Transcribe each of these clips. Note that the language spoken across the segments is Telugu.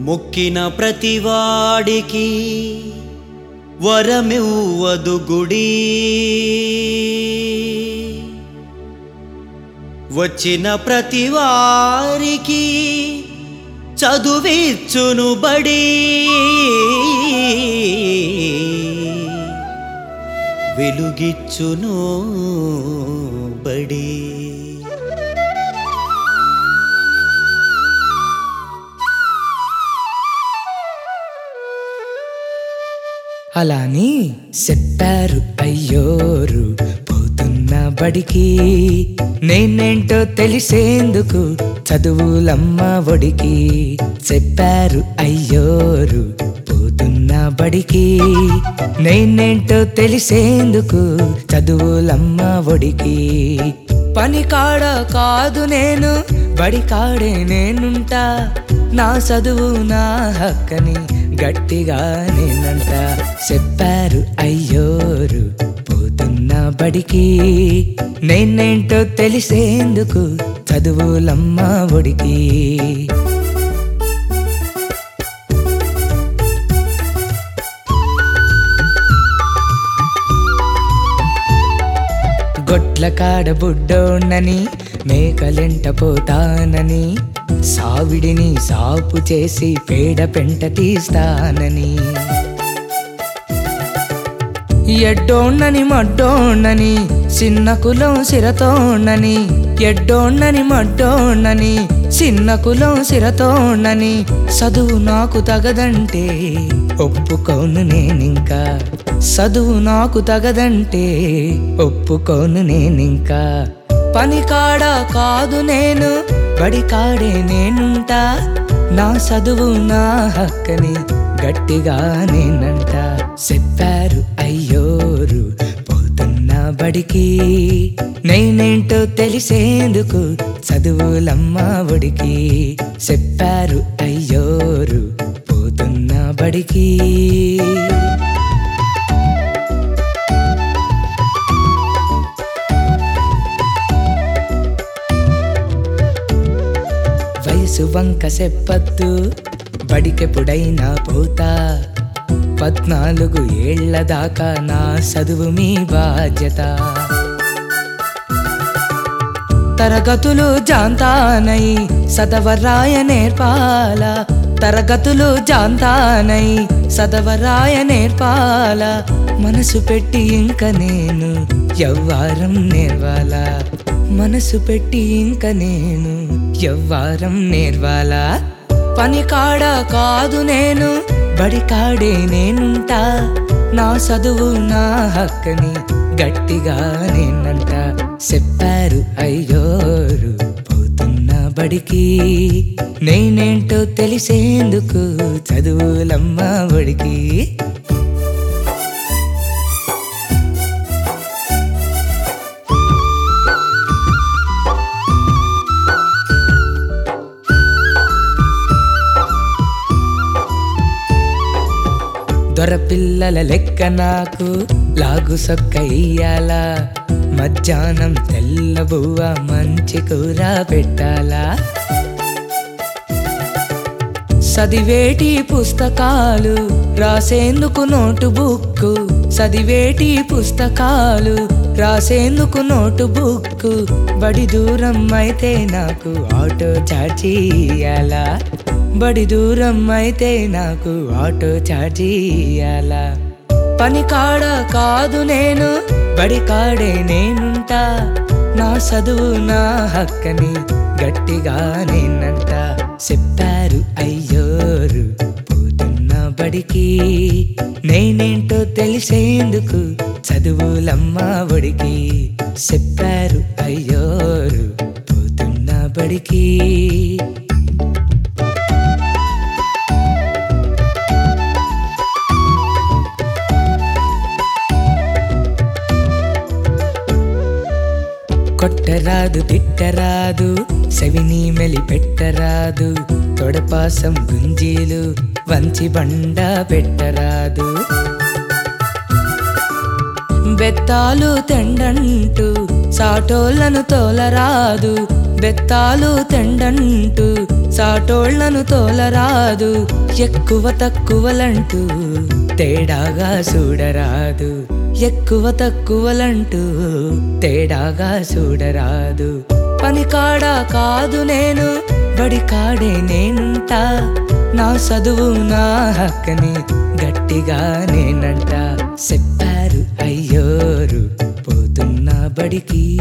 మొక్కిన ప్రతివాడికి వరమివ్వదు గుడి. వచ్చిన ప్రతివారికి చదువిచ్చును బడి. వెలుగిచ్చును బడి. అలాని చెప్పారు అయ్యోరు పోతున్న బడికి. నేనేంటో తెలిసేందుకు చదువులమ్మ ఒడికి. చెప్పారు అయ్యోరు పోతున్న బడికి. నేనేంటో తెలిసేందుకు చదువులమ్మ ఒడికి. పని కాడ కాదు నేను బడి కాడే నేనుంటా. నా చదువు నా హక్కని గట్టిగా నేనంట చెప్పారు అయ్యోరు. పోతున్న బడికి నేనేంటో తెలిసేందుకు చదువులమ్మ ఒడికి. గొడ్ల కాడ బుడ్డోన్నని మేకలెంట పోతానని సావిడిని సాపు చేసి పేడ పెంట తీస్తానని. ఎడ్డోన్నని మడ్డోన్నని చిన్న కులం సిరతోన్నని ఎడ్డోన్నని మడ్డోన్నని చిన్న కులం సిరతోన్నని చదువు నాకు తగదంటే ఒప్పుకోను నేనింకా. చదువు నాకు తగదంటే ఒప్పుకోను నేనింకా. పనికాడ కాదు నేను బడికాడే నేనుంటా. నా చదువు నా హక్కని గట్టిగా నేనంట. చెప్పారు అయ్యోరు పోతున్న బడికి. నేనేంటో తెలిసేందుకు చదువులమ్మ ఒడికి. చెప్పారు అయ్యోరు పోతున్న బడికి. వంక చెప్పద్దు బడికెప్పుడైనా పోతా. పద్నాలుగు ఏళ్ళ దాకా నా చదువు మీ బాధ్యత. తరగతులు జాంతానై సదవరాయ నేర్పాల. తరగతులు జాంతానై సదవరాయ నేర్పాల. మనసు పెట్టి ఇంక నేను ఎవ్వారం నేర్వాలా. మనసు పెట్టి ఇంక నేను ఎవ్వారం నేర్వాలా? పని కాడ కాదు నేను బడి కాడే నేనుంటా. నా చదువు నా హక్కని గట్టిగా నేనంట. చెప్పారు అయ్యోరు పోతున్న బడికి. నేనేంటో తెలిసేందుకు చదువులమ్మ బడికి దొరపిల్లల లెక్క నాకు లాగు సొక్క ఇయ్యాలా మధ్యాహ్నం తెల్లబువ్వ మంచి కూర పెట్టాలా. చదివేటి పుస్తకాలు రాసేందుకు నోటు బుక్కు. చదివేటి పుస్తకాలు రాసేందుకు నోటు బుక్కు. బడి దూరం అయితే నాకు ఆటో చార్జీ ఇయ్యాలా. బడి దూరం అయితే నాకు ఆటో చార్జీ ఇయ్యాలా. పని కాడ కాదు నేను బడి కాడే నేనుంటా. నా చదువు నా హక్కని గట్టిగా నేనంట. చెప్పారు అయ్యోరు పోతున్న బడికి. నేనేంటో తెలిసేందుకు చదువులమ్మ ఒడికి. చెప్పారు అయ్యోరు పోతున్న బడికి. కొట్టరాదు తిట్టరాదు సెవిని మెలి పెట్టరాదు తొడపాసం గుంజీలు వంచి బండ పెట్టరాదు. బెత్తాలు తెండంటూ సాటోళ్ళను తోలరాదు బెత్తాలు తెండంటూ సాటోళ్ళను తోలరాదు ఎక్కువ తక్కువలంటూ. తేడాగా చూడరాదు. ఎక్కువ తక్కువలంటూ తేడాగా చూడరాదు. పని కాడా కాదు నేను బడికాడే కాడే నా చదువు నా హక్కని గట్టిగా నేనంట. చెప్పారు అయ్యోరు పోతున్నా బడికి.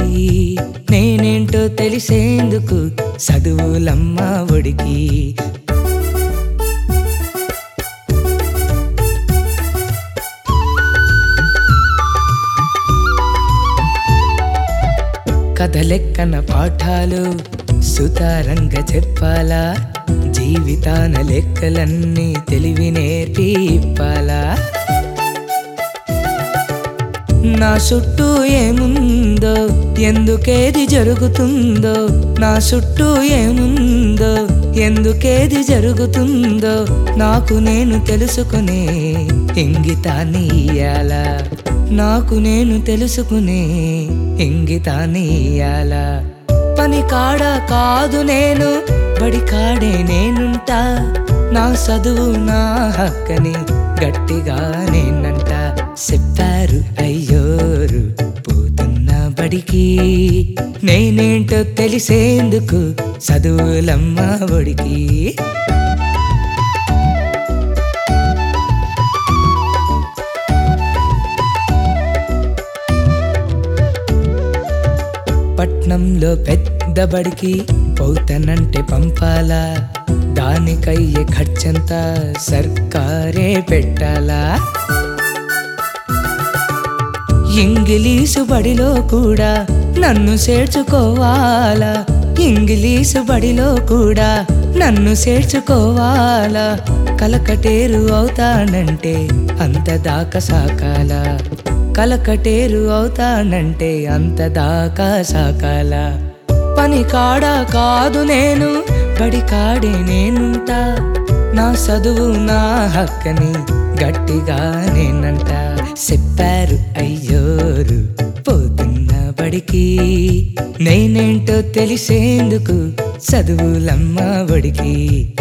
నేనేంటో తెలిసేందుకు చదువులమ్మ ఒడికి. కథలెక్కన పాఠాలు సుతారంగ చెప్పాలా? జీవితాన లెక్కలన్నీ తెలివి నేర్పి ఇప్పాలా నా చుట్టూ ఏముందో ఎందుకేది జరుగుతుందో? నా చుట్టూ ఏముందో ఎందుకేది జరుగుతుందో నాకు నేను తెలుసుకునే ఇంగితాన్ని ఇయ్యాలా? నాకు నేను తెలుసుకునే ఇంగితాన్ని ఇయ్యాలా. పని కాడ కాదు నేను బడి కాడే నేనుంటా. నా చదువు నా హక్కని గట్టిగా నేనంట. చెప్పారు అయ్యోరు పోతున్న బడికి. నేనేంటో తెలిసేందుకు చదువులమ్మ ఒడికి. పట్నంలో పెద్ద బడికి పోతానంటే పంపాలా? దానికయ్యే ఖర్చంతా సర్కారే పెట్టాలా? ఇంగిలీసు బడిలో కూడా నన్ను చేర్చుకోవాలా? ఇంగిలీసు బడిలో కూడా నన్ను చేర్చుకోవాలా? కలకటేరు అవుతానంటే అంత దాకా సాకాలా? కలకటేరు అవుతానంటే అంత దాకా సాకాల. పని కాడా కాదు నేను బడి కాడే నేనుంటా. నా చదువు నా హక్కని గట్టిగా నేనంట చెప్పారు అయ్యోరు పోతున్న బడికి. నేనేంటో తెలిసేందుకు చదువులమ్మ బడికి.